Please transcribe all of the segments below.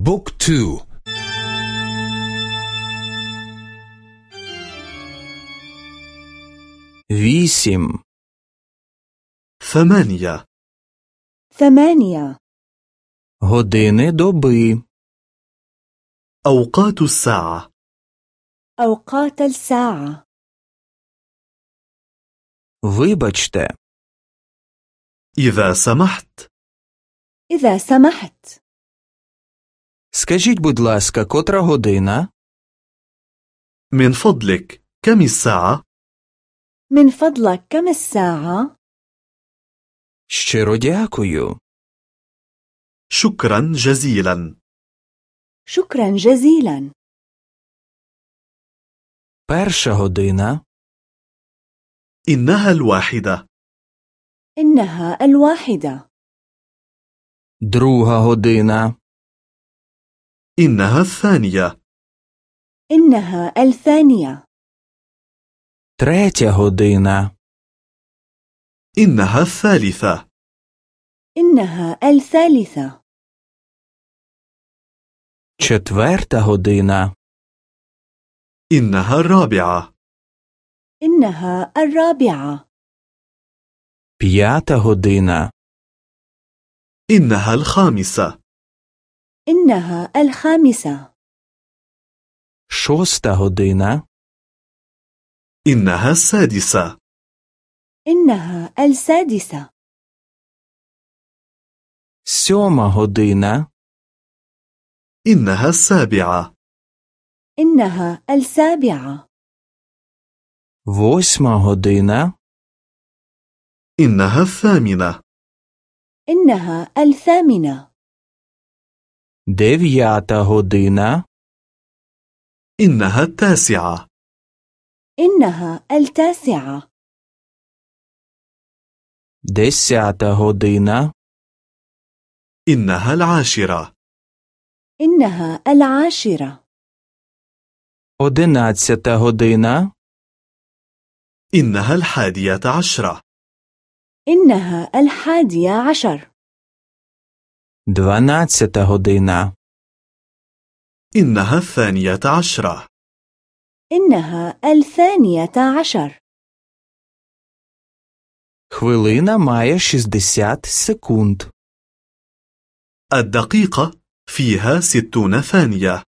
بوك تو вісім, ثمانية ثمانية години доби, أوقات الساعة أوقات الساعة вибачте, إذا سمحت إذا سمحت скажіть, будь ласка, котра година? من فضلك كم الساعة؟ من فضلك كم الساعة؟ Щиро дякую. شكرا جزيلا شكرا جزيلا Перша година, إنها الواحدة إنها الواحدة друга година, إنها الثانية إنها الثانية третя година, إنها الثالثة إنها الثالثة четверта година, إنها الرابعة إنها الرابعة п'ята година, إنها الخامسة إنها الخامسة шоста година, إنها السادسة إنها السادسة сьома година, إنها السابعة إنها السابعة восьма година, إنها الثامنة إنها الثامنة дев'ята година, إنها التاسعة إنها التاسعة десята година, إنها العاشرة إنها العاشرة одинадцята година, إنها الحادية عشرة إنها الحادية عشر дванадцята година, إنها الثانية عشرة إنها الثانية عشر хвилина має 60 секунд. الدقيقة فيها ستون ثانية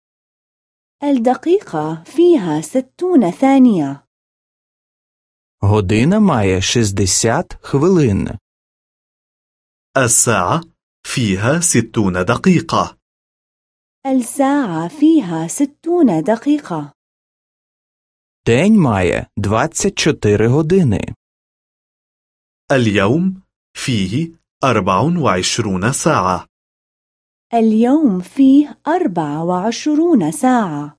الدقيقة فيها ستون ثانية Година має 60 хвилин. الساعة فيها ستون دقيقة الساعة فيها ستون دقيقة День має 24 години. اليوم فيه أربع وعشرون ساعة اليوم فيه أربع وعشرون ساعة